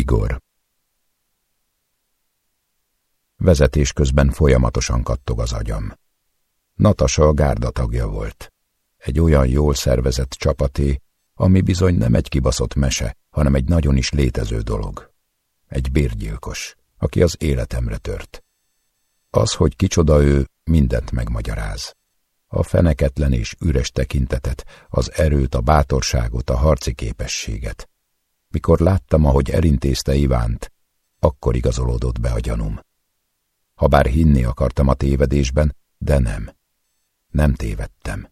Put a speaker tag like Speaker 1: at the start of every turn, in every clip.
Speaker 1: Igor Vezetés közben folyamatosan kattog az agyam. Natasa a gárda tagja volt. Egy olyan jól szervezett csapaté, ami bizony nem egy kibaszott mese, hanem egy nagyon is létező dolog. Egy bérgyilkos, aki az életemre tört. Az, hogy kicsoda ő, mindent megmagyaráz. A feneketlen és üres tekintetet, az erőt, a bátorságot, a harci képességet. Mikor láttam, ahogy elintézte Ivánt, akkor igazolódott be a gyanum. Habár hinni akartam a tévedésben, de nem. Nem tévedtem.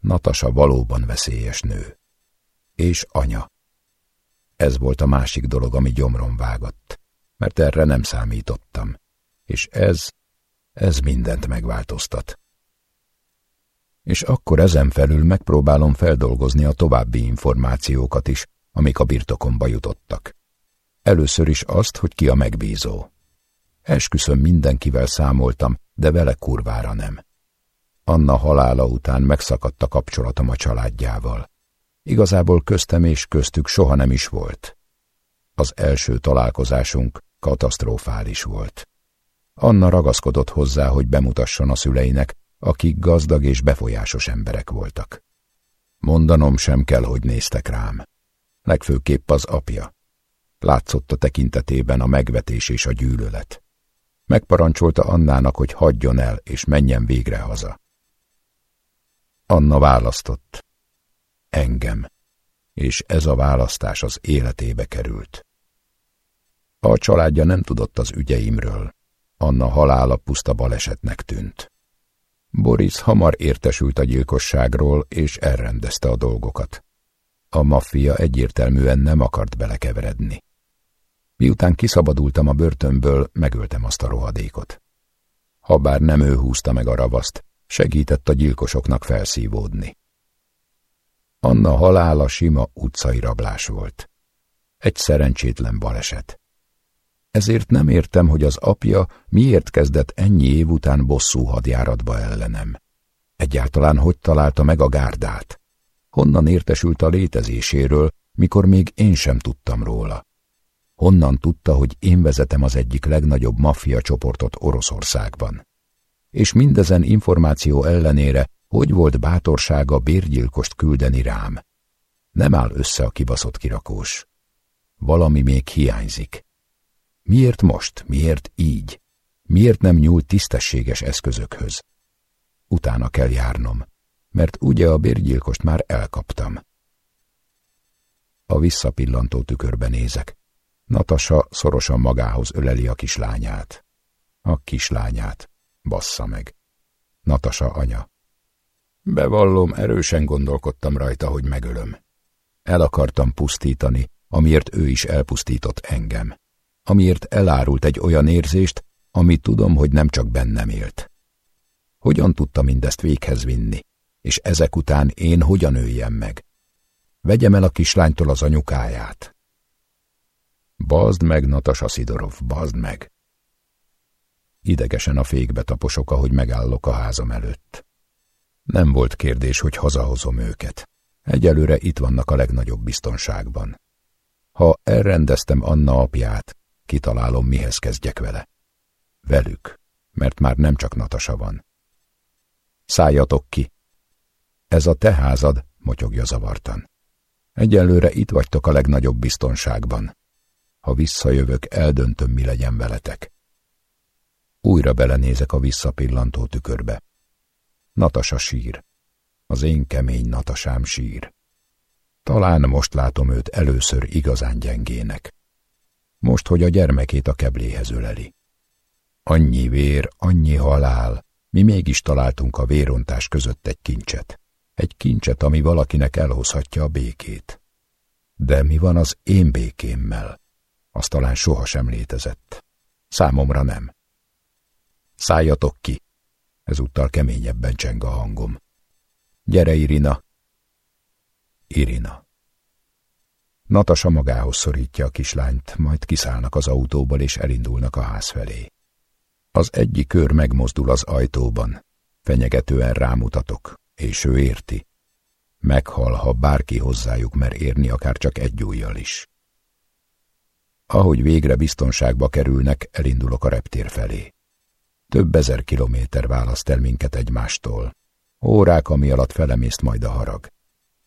Speaker 1: Natasa valóban veszélyes nő. És anya. Ez volt a másik dolog, ami gyomrom vágott, mert erre nem számítottam. És ez, ez mindent megváltoztat. És akkor ezen felül megpróbálom feldolgozni a további információkat is, amik a birtokomba jutottak. Először is azt, hogy ki a megbízó. Esküszöm mindenkivel számoltam, de vele kurvára nem. Anna halála után megszakadt a kapcsolatom a családjával. Igazából köztem és köztük soha nem is volt. Az első találkozásunk katasztrofális volt. Anna ragaszkodott hozzá, hogy bemutasson a szüleinek, akik gazdag és befolyásos emberek voltak. Mondanom sem kell, hogy néztek rám. Legfőképp az apja. Látszott a tekintetében a megvetés és a gyűlölet. Megparancsolta Annának, hogy hagyjon el, és menjen végre haza. Anna választott. Engem. És ez a választás az életébe került. A családja nem tudott az ügyeimről. Anna halála puszta balesetnek tűnt. Boris hamar értesült a gyilkosságról, és elrendezte a dolgokat. A maffia egyértelműen nem akart belekeveredni. Miután kiszabadultam a börtönből, megöltem azt a rohadékot. Habár nem ő húzta meg a ravaszt, segített a gyilkosoknak felszívódni. Anna halála sima utcai rablás volt. Egy szerencsétlen baleset. Ezért nem értem, hogy az apja miért kezdett ennyi év után bosszú hadjáratba ellenem. Egyáltalán hogy találta meg a gárdát? Honnan értesült a létezéséről, mikor még én sem tudtam róla? Honnan tudta, hogy én vezetem az egyik legnagyobb maffia csoportot Oroszországban? És mindezen információ ellenére, hogy volt bátorsága bérgyilkost küldeni rám? Nem áll össze a kibaszott kirakós. Valami még hiányzik. Miért most? Miért így? Miért nem nyúl tisztességes eszközökhöz? Utána kell járnom, mert ugye a bérgyilkost már elkaptam. A visszapillantó tükörbe nézek. Natasa szorosan magához öleli a kislányát. A kislányát. Bassza meg. Natasa anya. Bevallom, erősen gondolkodtam rajta, hogy megölöm. El akartam pusztítani, amiért ő is elpusztított engem. Amiért elárult egy olyan érzést, amit tudom, hogy nem csak bennem élt. Hogyan tudta mindezt véghez vinni, és ezek után én hogyan öljem meg? Vegyem el a kislánytól az anyukáját, Bazd meg, Natasa Szidorov, bazd meg! Idegesen a fékbe taposok, ahogy megállok a házam előtt. Nem volt kérdés, hogy hazahozom őket. Egyelőre itt vannak a legnagyobb biztonságban. Ha elrendeztem Anna apját, kitalálom, mihez kezdjek vele. Velük, mert már nem csak Natasa van. Szálljatok ki! Ez a te házad, motyogja zavartan. Egyelőre itt vagytok a legnagyobb biztonságban. Ha visszajövök, eldöntöm, mi legyen veletek. Újra belenézek a visszapillantó tükörbe. Natasa sír. Az én kemény Natasám sír. Talán most látom őt először igazán gyengének. Most, hogy a gyermekét a kebléhez öleli. Annyi vér, annyi halál, mi mégis találtunk a vérontás között egy kincset. Egy kincset, ami valakinek elhozhatja a békét. De mi van az én békémmel? az talán sohasem létezett. Számomra nem. Szálljatok ki! Ezúttal keményebben cseng a hangom. Gyere, Irina! Irina. Natasa magához szorítja a kislányt, majd kiszállnak az autóból és elindulnak a ház felé. Az egyik kör megmozdul az ajtóban, fenyegetően rámutatok, és ő érti. Meghal, ha bárki hozzájuk mer érni, akár csak egy ujjal is. Ahogy végre biztonságba kerülnek, elindulok a reptér felé. Több ezer kilométer választ el minket egymástól. Órák, ami alatt felemészt majd a harag.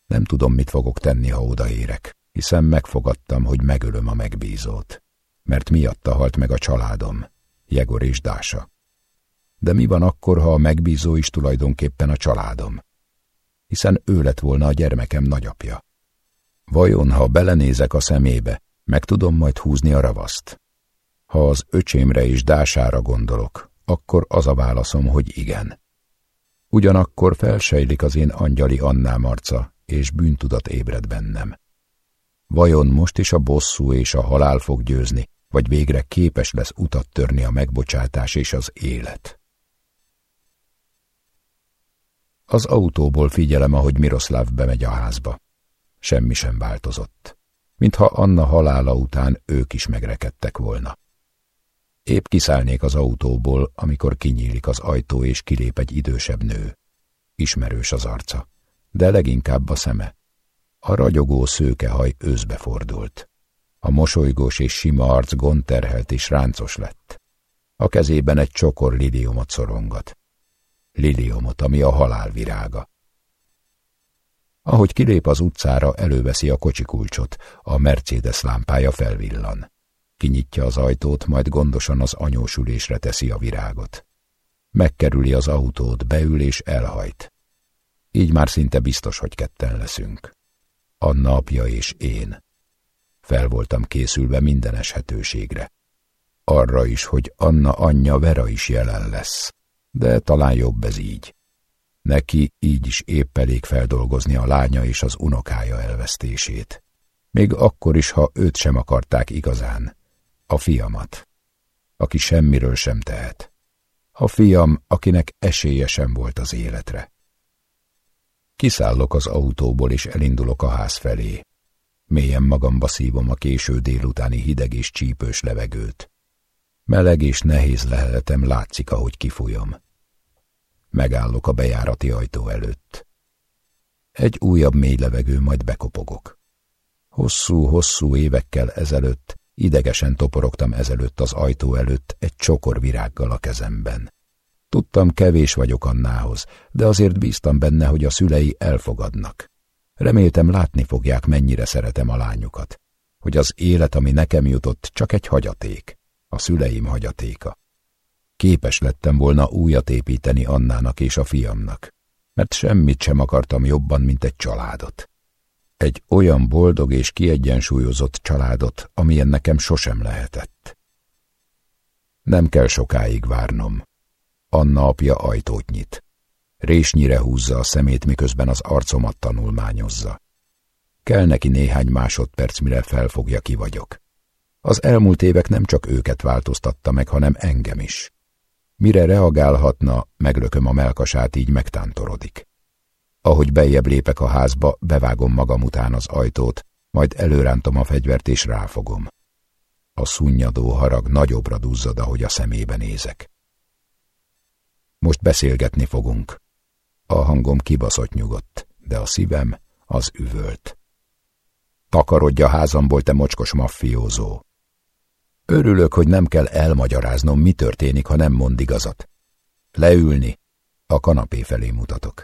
Speaker 1: Nem tudom, mit fogok tenni, ha odaérek, hiszen megfogadtam, hogy megölöm a megbízót. Mert miatta halt meg a családom, Jegor és Dása. De mi van akkor, ha a megbízó is tulajdonképpen a családom? Hiszen ő lett volna a gyermekem nagyapja. Vajon, ha belenézek a szemébe, meg tudom majd húzni a ravaszt? Ha az öcsémre és Dására gondolok, akkor az a válaszom, hogy igen. Ugyanakkor felsejlik az én angyali Annám arca, és bűntudat ébred bennem. Vajon most is a bosszú és a halál fog győzni, vagy végre képes lesz utat törni a megbocsátás és az élet? Az autóból figyelem, ahogy Miroslav bemegy a házba. Semmi sem változott. Mintha Anna halála után ők is megrekedtek volna. Épp kiszállnék az autóból, amikor kinyílik az ajtó és kilép egy idősebb nő. Ismerős az arca, de leginkább a szeme. A ragyogó szőkehaj őszbe fordult. A mosolygós és sima arc gondterhelt és ráncos lett. A kezében egy csokor liliomot szorongat. Liliomot, ami a halál virága. Ahogy kilép az utcára, előveszi a kocsikulcsot, a Mercedes lámpája felvillan. Kinyitja az ajtót, majd gondosan az anyósülésre teszi a virágot. Megkerüli az autót, beül és elhajt. Így már szinte biztos, hogy ketten leszünk. Anna apja és én. Fel voltam készülve minden eshetőségre. Arra is, hogy Anna anyja Vera is jelen lesz. De talán jobb ez így. Neki így is épp elég feldolgozni a lánya és az unokája elvesztését. Még akkor is, ha őt sem akarták igazán. A fiamat, aki semmiről sem tehet. A fiam, akinek esélye sem volt az életre. Kiszállok az autóból, és elindulok a ház felé. Mélyen magamba szívom a késő délutáni hideg és csípős levegőt. Meleg és nehéz leheletem látszik, ahogy kifújom. Megállok a bejárati ajtó előtt. Egy újabb mély levegő, majd bekopogok. Hosszú-hosszú évekkel ezelőtt idegesen toporogtam ezelőtt az ajtó előtt egy csokor virággal a kezemben. Tudtam, kevés vagyok Annához, de azért bíztam benne, hogy a szülei elfogadnak. Reméltem látni fogják, mennyire szeretem a lányukat, hogy az élet, ami nekem jutott, csak egy hagyaték, a szüleim hagyatéka. Képes lettem volna újat építeni Annának és a fiamnak, mert semmit sem akartam jobban, mint egy családot. Egy olyan boldog és kiegyensúlyozott családot, amilyen nekem sosem lehetett. Nem kell sokáig várnom. Anna apja ajtót nyit. Résnyire húzza a szemét, miközben az arcomat tanulmányozza. Kell neki néhány másodperc, mire felfogja ki vagyok. Az elmúlt évek nem csak őket változtatta meg, hanem engem is. Mire reagálhatna, meglököm a melkasát, így megtántorodik. Ahogy bejjebb lépek a házba, bevágom magam után az ajtót, majd előrántom a fegyvert és ráfogom. A szunnyadó harag nagyobbra duzzad, ahogy a szemébe nézek. Most beszélgetni fogunk. A hangom kibaszott nyugodt, de a szívem az üvölt. Takarodj a házamból, te mocskos maffiózó. Örülök, hogy nem kell elmagyaráznom, mi történik, ha nem mond igazat. Leülni. A kanapé felé mutatok.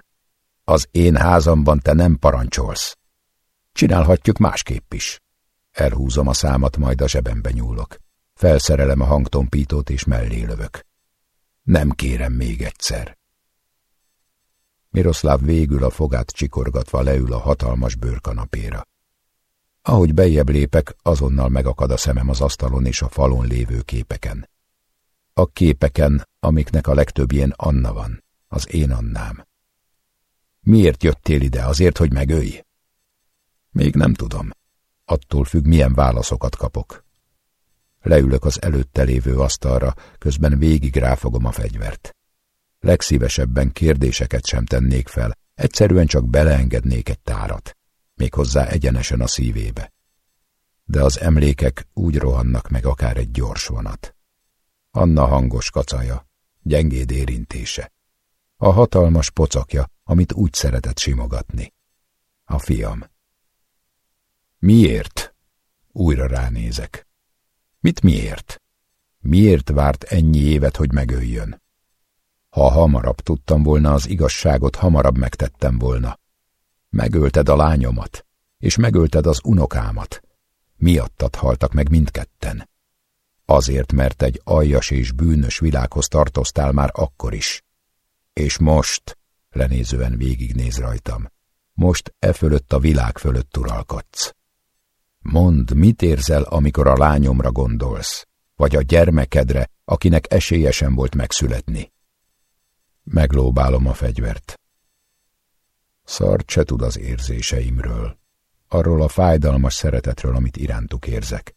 Speaker 1: Az én házamban te nem parancsolsz. Csinálhatjuk másképp is. Elhúzom a számat, majd a zsebembe nyúlok. Felszerelem a hangtompítót és mellé lövök. Nem kérem még egyszer. Miroslav végül a fogát csikorgatva leül a hatalmas bőrkanapéra. Ahogy bejjebb lépek, azonnal megakad a szemem az asztalon és a falon lévő képeken. A képeken, amiknek a legtöbbjén Anna van, az én Annám. Miért jöttél ide? Azért, hogy megölj? Még nem tudom. Attól függ, milyen válaszokat kapok. Leülök az előtte lévő asztalra, közben végig ráfogom a fegyvert. Legszívesebben kérdéseket sem tennék fel, egyszerűen csak beleengednék egy tárat, méghozzá egyenesen a szívébe. De az emlékek úgy rohannak meg akár egy gyors vonat. Anna hangos kacaja, gyengéd érintése. A hatalmas pocakja, amit úgy szeretett simogatni. A fiam. Miért? Újra ránézek. Mit miért? Miért várt ennyi évet, hogy megöljön? Ha hamarabb tudtam volna az igazságot, hamarabb megtettem volna. Megölted a lányomat, és megölted az unokámat. Miattad haltak meg mindketten. Azért, mert egy aljas és bűnös világhoz tartoztál már akkor is. És most, lenézően végignéz rajtam, most e fölött a világ fölött uralkodsz. Mondd, mit érzel, amikor a lányomra gondolsz, vagy a gyermekedre, akinek esélyesen volt megszületni. Meglóbálom a fegyvert. Szart se tud az érzéseimről, arról a fájdalmas szeretetről, amit irántuk érzek.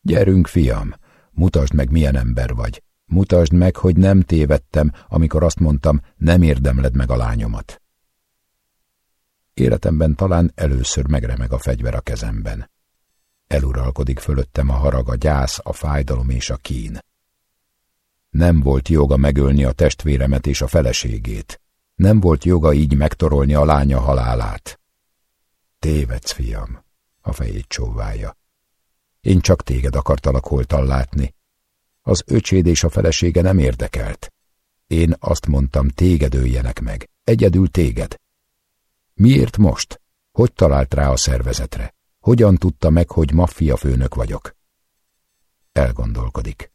Speaker 1: Gyerünk, fiam, mutasd meg, milyen ember vagy. Mutasd meg, hogy nem tévedtem, amikor azt mondtam, nem érdemled meg a lányomat. Életemben talán először megremeg a fegyver a kezemben. Eluralkodik fölöttem a harag, a gyász, a fájdalom és a kín. Nem volt joga megölni a testvéremet és a feleségét. Nem volt joga így megtorolni a lánya halálát. Tévedsz, fiam, a fejét csóválja. Én csak téged akartalak holtan látni. Az öcséd és a felesége nem érdekelt. Én azt mondtam, téged öljenek meg, egyedül téged. Miért most? Hogy talált rá a szervezetre? Hogyan tudta meg, hogy maffia főnök vagyok? Elgondolkodik.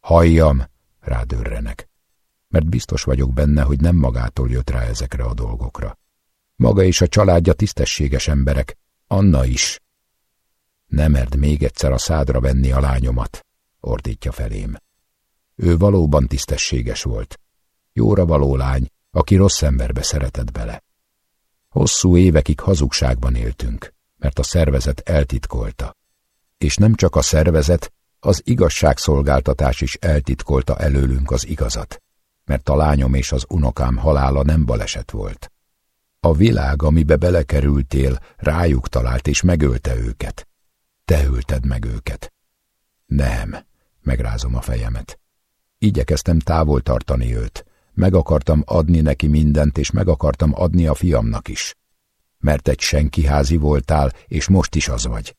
Speaker 1: Halljam, rádörrenek. Mert biztos vagyok benne, hogy nem magától jött rá ezekre a dolgokra. Maga és a családja tisztességes emberek, Anna is. Ne merd még egyszer a szádra venni a lányomat, ordítja felém. Ő valóban tisztességes volt. Jóra való lány, aki rossz emberbe szeretett bele. Hosszú évekig hazugságban éltünk, mert a szervezet eltitkolta. És nem csak a szervezet, az igazságszolgáltatás is eltitkolta előlünk az igazat, mert a lányom és az unokám halála nem baleset volt. A világ, amibe belekerültél, rájuk talált és megölte őket. Te ölted meg őket. Nem, megrázom a fejemet. Igyekeztem távol tartani őt. Meg akartam adni neki mindent, és meg akartam adni a fiamnak is. Mert egy senkiházi voltál, és most is az vagy.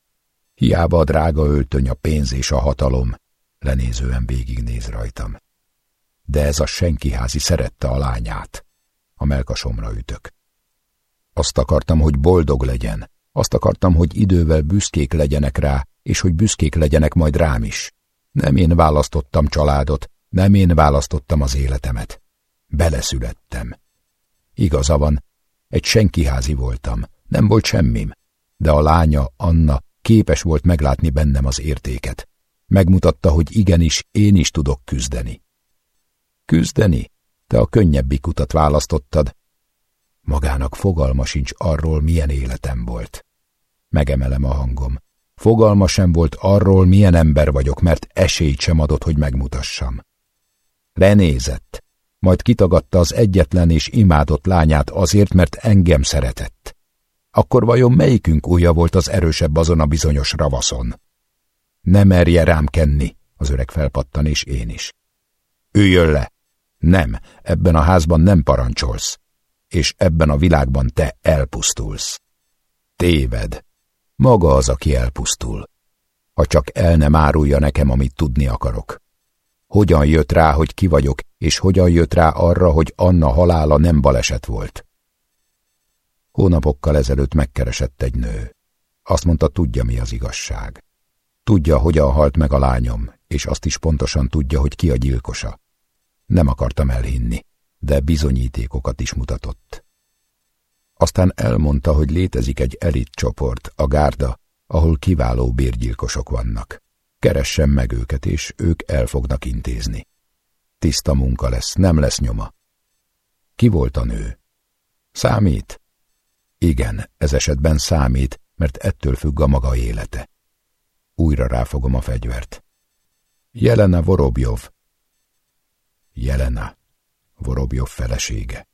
Speaker 1: Hiába a drága öltöny, a pénz és a hatalom. Lenézően végignéz rajtam. De ez a senkiházi szerette a lányát. A melkasomra ütök. Azt akartam, hogy boldog legyen, azt akartam, hogy idővel büszkék legyenek rá, és hogy büszkék legyenek majd rám is. Nem én választottam családot, nem én választottam az életemet. Beleszülettem. Igaza van, egy senkiházi voltam, nem volt semmim, de a lánya, Anna, képes volt meglátni bennem az értéket. Megmutatta, hogy igenis, én is tudok küzdeni. Küzdeni? Te a könnyebbik utat választottad, Magának fogalma sincs arról, milyen életem volt. Megemelem a hangom. Fogalma sem volt arról, milyen ember vagyok, mert esélyt sem adott, hogy megmutassam. Lenézett, majd kitagadta az egyetlen és imádott lányát azért, mert engem szeretett. Akkor vajon melyikünk újja volt az erősebb azon a bizonyos ravaszon? Ne merje rám kenni, az öreg felpattan, és én is. Üljön le! Nem, ebben a házban nem parancsolsz és ebben a világban te elpusztulsz. Téved. Maga az, aki elpusztul. Ha csak el nem árulja nekem, amit tudni akarok. Hogyan jött rá, hogy ki vagyok, és hogyan jött rá arra, hogy Anna halála nem baleset volt? Hónapokkal ezelőtt megkeresett egy nő. Azt mondta, tudja, mi az igazság. Tudja, hogyan halt meg a lányom, és azt is pontosan tudja, hogy ki a gyilkosa. Nem akartam elhinni de bizonyítékokat is mutatott. Aztán elmondta, hogy létezik egy elit csoport, a gárda, ahol kiváló bérgyilkosok vannak. Keressen meg őket, és ők el fognak intézni. Tiszta munka lesz, nem lesz nyoma. Ki volt a nő? Számít? Igen, ez esetben számít, mert ettől függ a maga élete. Újra ráfogom a fegyvert. Jelena Vorobjov. Jelena. Vorobjov felesége.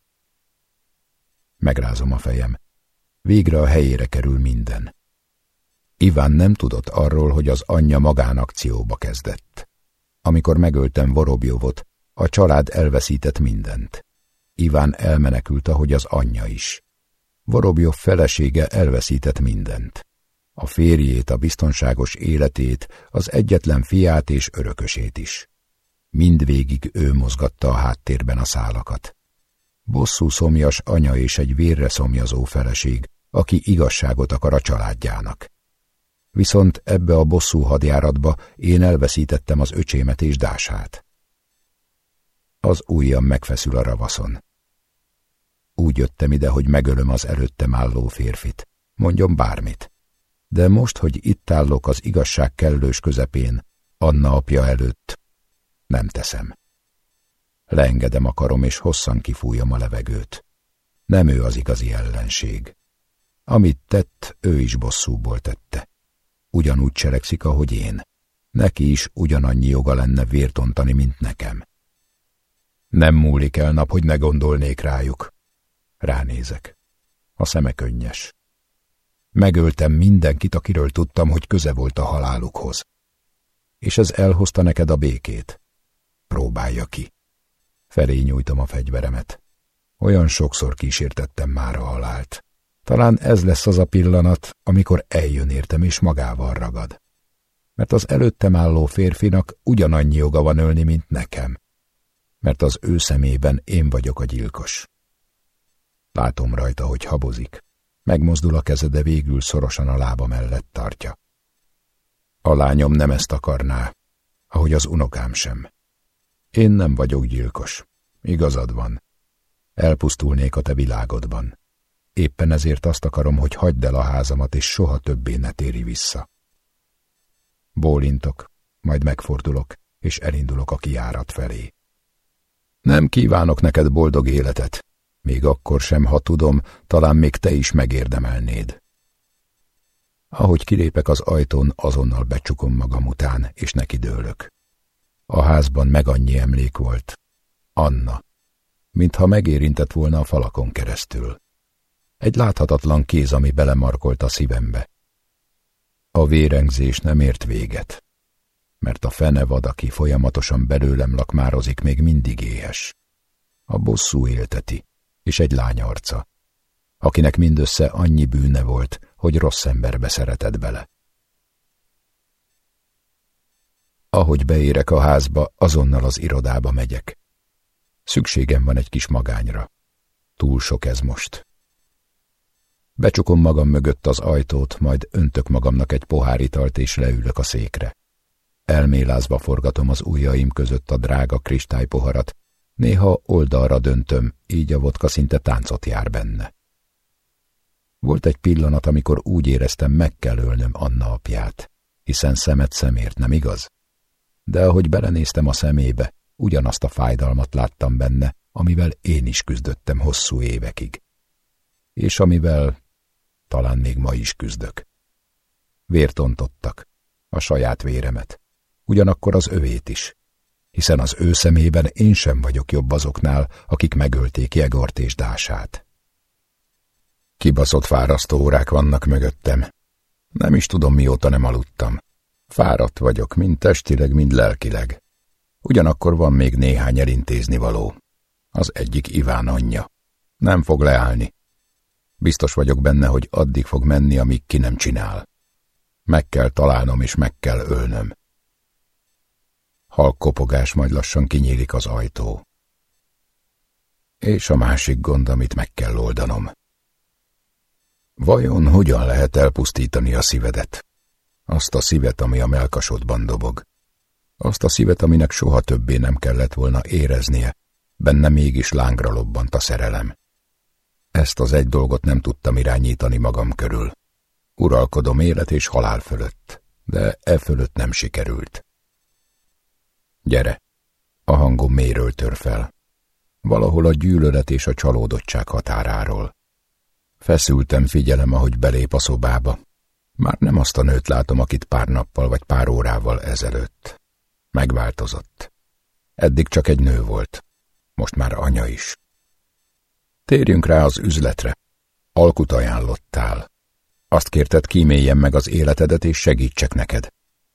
Speaker 1: Megrázom a fejem. Végre a helyére kerül minden. Iván nem tudott arról, hogy az anyja magánakcióba kezdett. Amikor megöltem Vorobjovot, a család elveszített mindent. Iván elmenekült, ahogy az anyja is. Vorobjov felesége elveszített mindent. a férjét, a biztonságos életét, az egyetlen fiát és örökösét is. Mindvégig ő mozgatta a háttérben a szálakat. Bosszú szomjas anya és egy vérre szomjazó feleség, aki igazságot akar a családjának. Viszont ebbe a bosszú hadjáratba én elveszítettem az öcsémet és dását. Az ujjam megfeszül a ravaszon. Úgy jöttem ide, hogy megölöm az előttem álló férfit. Mondjon bármit. De most, hogy itt állok az igazság kellős közepén, Anna apja előtt, nem teszem. Leengedem a karom, és hosszan kifújom a levegőt. Nem ő az igazi ellenség. Amit tett, ő is bosszúból tette. Ugyanúgy cselekszik, ahogy én. Neki is ugyanannyi joga lenne vértontani, mint nekem. Nem múlik el nap, hogy ne gondolnék rájuk. Ránézek. A szeme könnyes. Megöltem mindenkit, akiről tudtam, hogy köze volt a halálukhoz. És ez elhozta neked a békét. Próbálja ki. Felé nyújtom a fegyveremet. Olyan sokszor kísértettem már a halált. Talán ez lesz az a pillanat, amikor eljön értem és magával ragad. Mert az előttem álló férfinak ugyanannyi joga van ölni, mint nekem. Mert az ő szemében én vagyok a gyilkos. Látom rajta, hogy habozik. Megmozdul a keze, de végül szorosan a lába mellett tartja. A lányom nem ezt akarná, ahogy az unokám sem. Én nem vagyok gyilkos. Igazad van. Elpusztulnék a te világodban. Éppen ezért azt akarom, hogy hagyd el a házamat, és soha többé ne téri vissza. Bólintok, majd megfordulok, és elindulok a kiárat felé. Nem kívánok neked boldog életet, még akkor sem, ha tudom, talán még te is megérdemelnéd. Ahogy kilépek az ajtón, azonnal becsukom magam után, és neki dőlök. A házban meg annyi emlék volt. Anna. Mintha megérintett volna a falakon keresztül. Egy láthatatlan kéz, ami belemarkolt a szívembe. A vérengzés nem ért véget, mert a fenevad, aki folyamatosan belőlem lakmározik, még mindig éhes. A bosszú élteti, és egy lány arca, akinek mindössze annyi bűne volt, hogy rossz emberbe szeretett bele. Ahogy beérek a házba, azonnal az irodába megyek. Szükségem van egy kis magányra. Túl sok ez most. Becsukom magam mögött az ajtót, majd öntök magamnak egy pohár italt, és leülök a székre. Elmélázva forgatom az ujjaim között a drága kristálypoharat, néha oldalra döntöm, így a vodka szinte táncot jár benne. Volt egy pillanat, amikor úgy éreztem, meg kell ölnöm Anna apját, hiszen szemet szemért, nem igaz? De ahogy belenéztem a szemébe, ugyanazt a fájdalmat láttam benne, amivel én is küzdöttem hosszú évekig. És amivel talán még ma is küzdök. Vértontottak, a saját véremet, ugyanakkor az övét is, hiszen az ő szemében én sem vagyok jobb azoknál, akik megölték Jegort és Dását. Kibaszott fárasztó órák vannak mögöttem. Nem is tudom, mióta nem aludtam. Fáradt vagyok, mind testileg, mind lelkileg. Ugyanakkor van még néhány elintézni való. Az egyik Iván anyja. Nem fog leállni. Biztos vagyok benne, hogy addig fog menni, amíg ki nem csinál. Meg kell találnom, és meg kell ölnöm. Halk kopogás, majd lassan kinyílik az ajtó. És a másik gond, amit meg kell oldanom. Vajon hogyan lehet elpusztítani a szívedet? Azt a szívet, ami a melkasodban dobog. Azt a szívet, aminek soha többé nem kellett volna éreznie, benne mégis lángra lobbant a szerelem. Ezt az egy dolgot nem tudtam irányítani magam körül. Uralkodom élet és halál fölött, de e fölött nem sikerült. Gyere! A hangom méről tör fel. Valahol a gyűlölet és a csalódottság határáról. Feszültem figyelem, ahogy belép a szobába. Már nem azt a nőt látom, akit pár nappal vagy pár órával ezelőtt. Megváltozott. Eddig csak egy nő volt. Most már anya is. Térjünk rá az üzletre. Alkut ajánlottál. Azt kérted, kíméljem meg az életedet, és segítsek neked.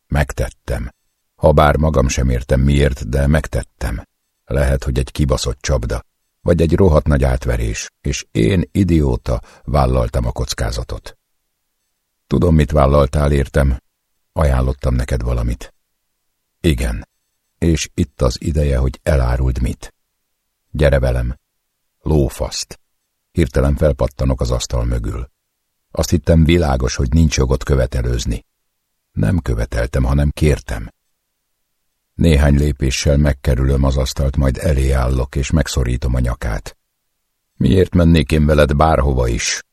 Speaker 1: Megtettem. Habár magam sem értem miért, de megtettem. Lehet, hogy egy kibaszott csapda, vagy egy rohadt nagy átverés, és én, idióta, vállaltam a kockázatot. Tudom, mit vállaltál, értem. Ajánlottam neked valamit. Igen, és itt az ideje, hogy eláruld mit. Gyere velem. Lófaszt. Hirtelen felpattanok az asztal mögül. Azt hittem világos, hogy nincs jogot követelőzni. Nem követeltem, hanem kértem. Néhány lépéssel megkerülöm az asztalt, majd elé állok, és megszorítom a nyakát. Miért mennék én veled bárhova is?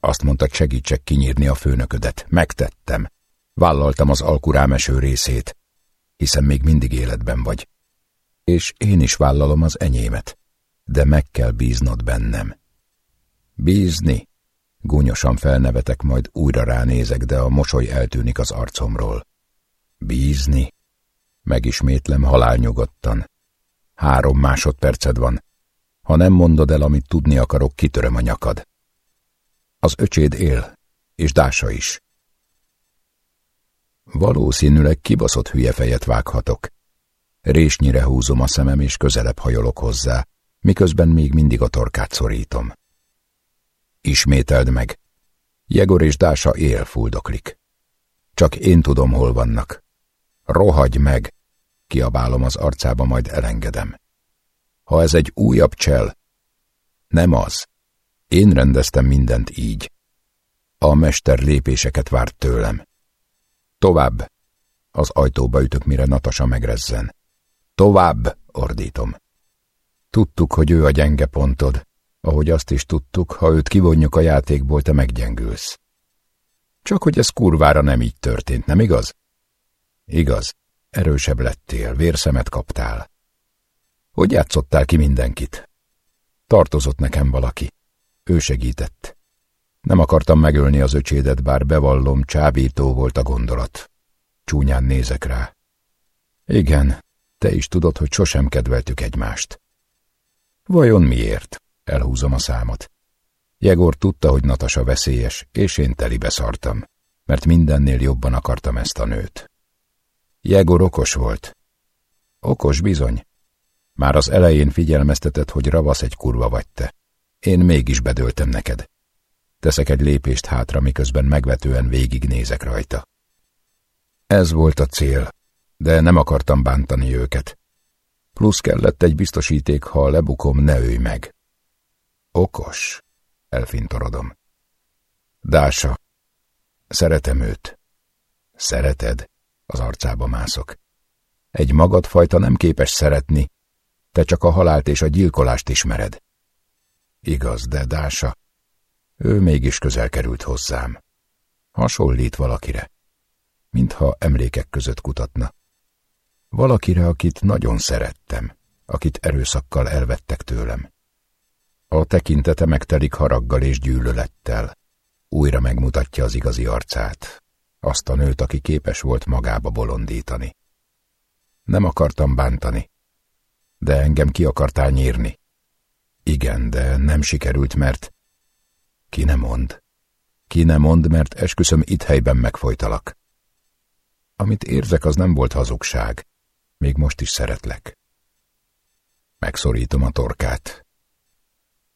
Speaker 1: Azt mondta, segítsek kinyírni a főnöködet. Megtettem. Vállaltam az alkurámeső részét, hiszen még mindig életben vagy. És én is vállalom az enyémet, de meg kell bíznod bennem. Bízni? Gúnyosan felnevetek, majd újra ránézek, de a mosoly eltűnik az arcomról. Bízni? Megismétlem halálnyugodtan. Három másodperced van. Ha nem mondod el, amit tudni akarok, kitöröm a nyakad. Az öcséd él, és Dása is. Valószínűleg kibaszott hülye fejet vághatok. Résnyire húzom a szemem, és közelebb hajolok hozzá, miközben még mindig a torkát szorítom. Ismételd meg. Jegor és Dása él fuldoklik. Csak én tudom, hol vannak. Rohagy meg! Kiabálom az arcába, majd elengedem. Ha ez egy újabb csel, nem az. Én rendeztem mindent így. A mester lépéseket várt tőlem. Tovább! Az ajtóba ütök, mire Natasa megrezzen. Tovább! ordítom. Tudtuk, hogy ő a gyenge pontod, ahogy azt is tudtuk, ha őt kivonjuk a játékból, te meggyengülsz. Csak hogy ez kurvára nem így történt, nem igaz? Igaz, erősebb lettél, vérszemet kaptál. Hogy játszottál ki mindenkit? Tartozott nekem valaki. Ő segített. Nem akartam megölni az öcsédet, bár bevallom, csábító volt a gondolat. Csúnyán nézek rá. Igen, te is tudod, hogy sosem kedveltük egymást. Vajon miért? Elhúzom a számot. Jegor tudta, hogy Natasa veszélyes, és én telibe szartam, mert mindennél jobban akartam ezt a nőt. Jegor okos volt. Okos bizony. Már az elején figyelmeztetett, hogy ravasz egy kurva vagy te. Én mégis bedöltem neked. Teszek egy lépést hátra, miközben megvetően végignézek rajta. Ez volt a cél, de nem akartam bántani őket. Plusz kellett egy biztosíték, ha lebukom, ne őj meg. Okos, elfintorodom. Dása, szeretem őt. Szereted? Az arcába mászok. Egy magadfajta nem képes szeretni, te csak a halált és a gyilkolást ismered. Igaz, de Dása, ő mégis közel került hozzám. Hasonlít valakire, mintha emlékek között kutatna. Valakire, akit nagyon szerettem, akit erőszakkal elvettek tőlem. A tekintete megtelik haraggal és gyűlölettel. Újra megmutatja az igazi arcát, azt a nőt, aki képes volt magába bolondítani. Nem akartam bántani, de engem ki akartál nyírni. Igen, de nem sikerült, mert... Ki ne mond? Ki ne mond, mert esküszöm itt helyben megfojtalak. Amit érzek, az nem volt hazugság. Még most is szeretlek. Megszorítom a torkát.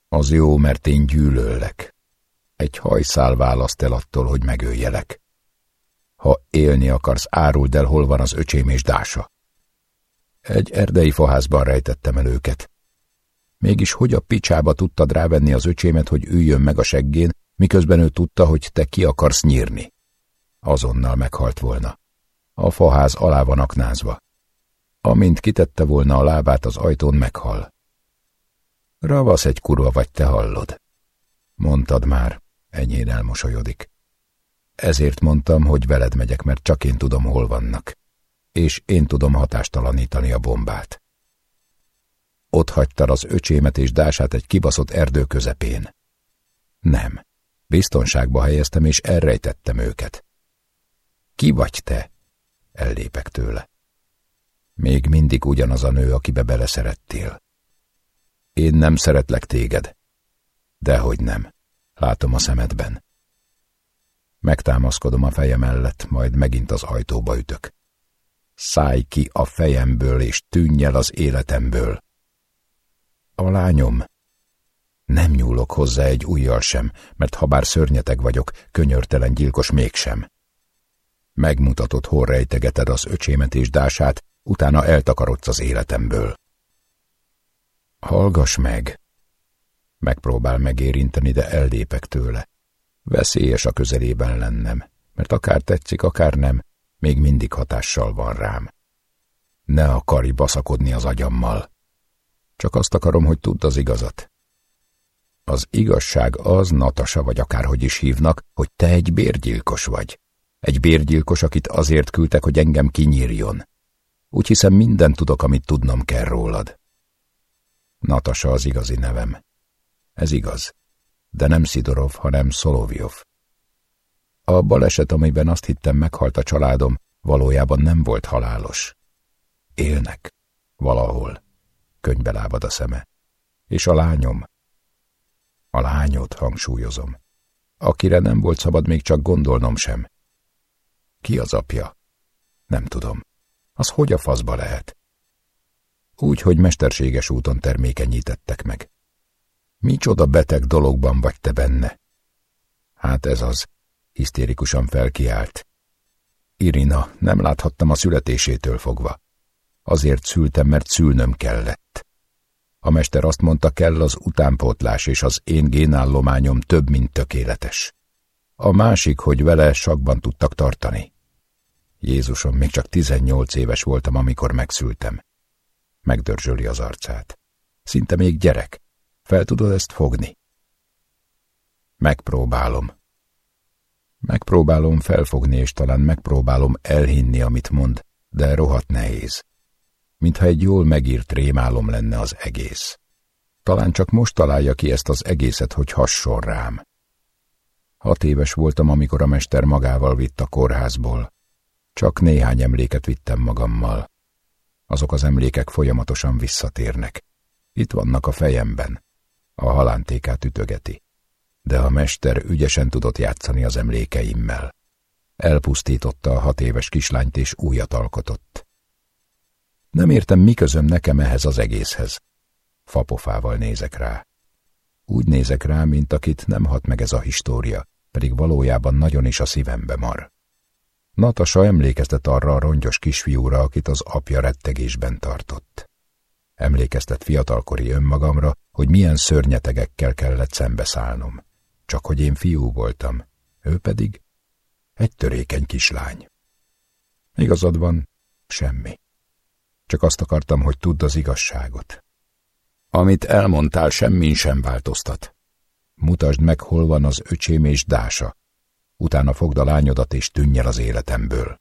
Speaker 1: Az jó, mert én gyűlöllek. Egy hajszál választ el attól, hogy megöljelek. Ha élni akarsz, áruld el, hol van az öcsém és Dása. Egy erdei faházban rejtettem el őket. Mégis hogy a picsába tudtad rávenni az öcsémet, hogy üljön meg a seggén, miközben ő tudta, hogy te ki akarsz nyírni? Azonnal meghalt volna. A faház alá van aknázva. Amint kitette volna a lábát az ajtón, meghal. Ravasz egy kurva vagy, te hallod. Mondtad már, enyhén elmosolyodik. Ezért mondtam, hogy veled megyek, mert csak én tudom, hol vannak. És én tudom hatástalanítani a bombát. Ott hagytad az öcsémet és dását egy kibaszott erdő közepén. Nem. Biztonságba helyeztem, és elrejtettem őket. Ki vagy te? Ellépek tőle. Még mindig ugyanaz a nő, akibe beleszerettél. Én nem szeretlek téged. Dehogy nem. Látom a szemedben. Megtámaszkodom a feje mellett, majd megint az ajtóba ütök. Szállj ki a fejemből, és tűnj el az életemből. A lányom. Nem nyúlok hozzá egy ujjal sem, mert ha bár szörnyeteg vagyok, könyörtelen gyilkos mégsem. Megmutatott, hol rejtegeted az öcsémet és dását, utána eltakarodsz az életemből. Hallgass meg! Megpróbál megérinteni, de ellépek tőle. Veszélyes a közelében lennem, mert akár tetszik, akár nem, még mindig hatással van rám. Ne akarj baszakodni az agyammal. Csak azt akarom, hogy tudd az igazat. Az igazság az, Natasa vagy akárhogy is hívnak, hogy te egy bérgyilkos vagy. Egy bérgyilkos, akit azért küldtek, hogy engem kinyírjon. Úgy hiszem, mindent tudok, amit tudnom kell rólad. Natasa az igazi nevem. Ez igaz. De nem Szidorov, hanem Szolovjov. A baleset, amiben azt hittem meghalt a családom, valójában nem volt halálos. Élnek. Valahol. Könybe lábad a szeme. És a lányom. A lányot hangsúlyozom. Akire nem volt szabad még csak gondolnom sem. Ki az apja? Nem tudom. Az hogy a faszba lehet? Úgy, hogy mesterséges úton termékenyítettek meg. Micsoda beteg dologban vagy te benne? Hát ez az, hisztérikusan felkiált. Irina, nem láthattam a születésétől fogva. Azért szültem, mert szülnöm kellett. A mester azt mondta, kell az utánpótlás, és az én génállományom több, mint tökéletes. A másik, hogy vele sakban tudtak tartani. Jézusom, még csak tizennyolc éves voltam, amikor megszültem. Megdörzsöli az arcát. Szinte még gyerek. Fel tudod ezt fogni? Megpróbálom. Megpróbálom felfogni, és talán megpróbálom elhinni, amit mond, de rohadt nehéz. Mintha egy jól megírt rémálom lenne az egész. Talán csak most találja ki ezt az egészet, hogy hasson rám. Hat éves voltam, amikor a mester magával vitt a kórházból. Csak néhány emléket vittem magammal. Azok az emlékek folyamatosan visszatérnek. Itt vannak a fejemben. A halántékát ütögeti. De a mester ügyesen tudott játszani az emlékeimmel. Elpusztította a hat éves kislányt és újat alkotott. Nem értem, mi közöm nekem ehhez az egészhez. Fapofával nézek rá. Úgy nézek rá, mint akit nem hat meg ez a história, pedig valójában nagyon is a szívembe mar. Natasa emlékeztet arra a rongyos kisfiúra, akit az apja rettegésben tartott. Emlékeztet fiatalkori önmagamra, hogy milyen szörnyetegekkel kellett szembeszállnom. Csak hogy én fiú voltam, ő pedig egy törékeny kislány. Igazad van, semmi. Csak azt akartam, hogy tudd az igazságot. Amit elmondtál, semmin sem változtat. Mutasd meg, hol van az öcsém és Dása. Utána fogd a lányodat és tűnj el az életemből.